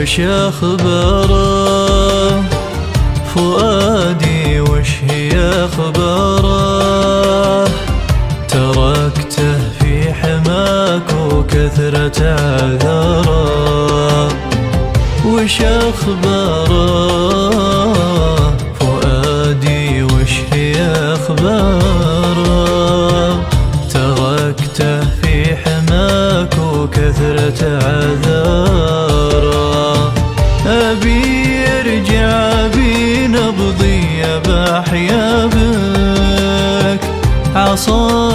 وش أخباره؟ فؤادي وش هي أخباره؟ تركته في حماك وكثرة عذره وش أخباره؟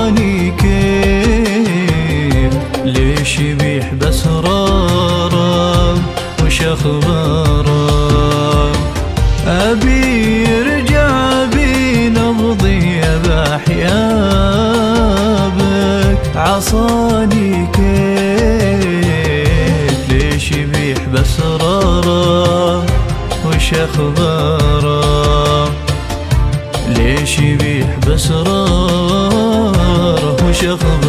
عصاني كيف ليش يبيح بسراره وش اخباره أبي يرجع بي نبضي بحيابك عصاني كيف ليش يبيح بسراره وش اخباره ليش يبيح بسراره وش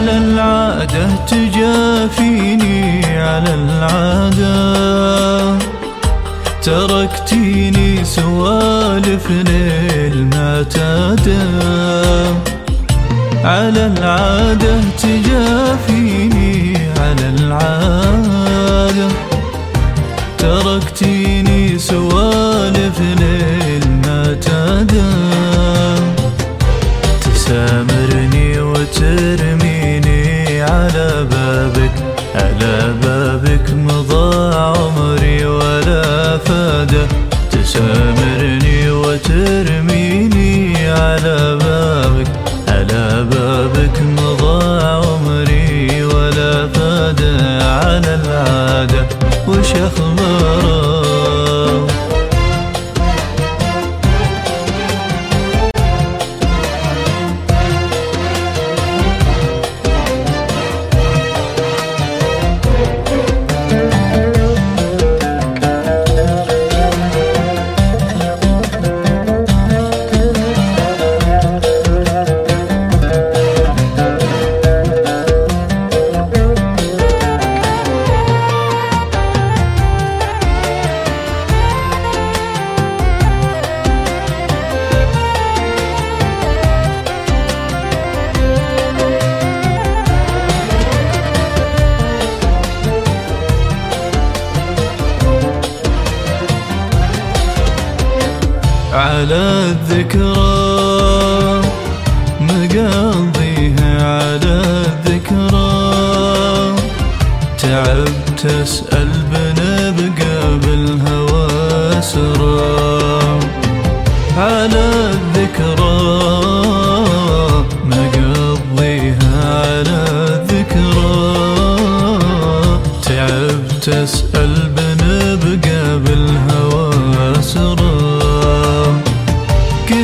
على العادة تجافيني على العادة. تركتيني سوالف المعتادة على العادة تجافيني على العادة. تركتيني سوالف المعتادة تسامرني وترميني على بابك على بابك مضى عمري ولا فاده تسامرني وترميني على بابك على الذكرى مقضيها على الذكرى. تعبت اسأل بنبقى بالهوى سرى. على الذكرى مقضيها على الذكرى. تعبت اسأل بنبقى بالهوى سرى.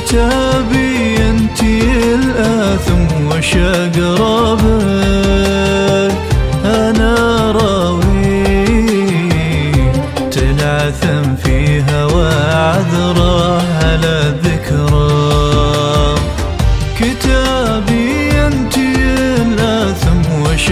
كتابي انتي الآثم وش اقربك أنا راوي تلعثم في هوى عذرة على الذكرى. كتابي انتي الآثم وش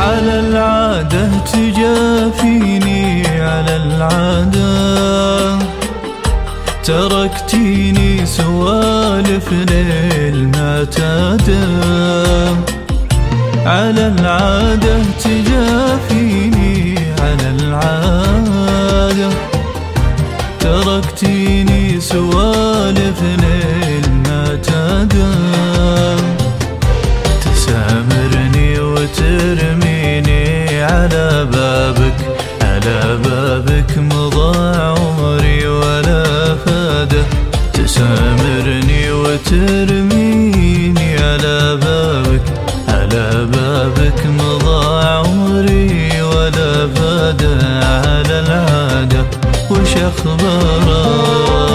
على العادة تجافيني على العادة تركتيني سوالف ليل ما تدام على العادة تجافيني على العادة تركتيني سوالف ليل ما تدام بابك مضى عمري ولا فاده على العادة وش أخبارك؟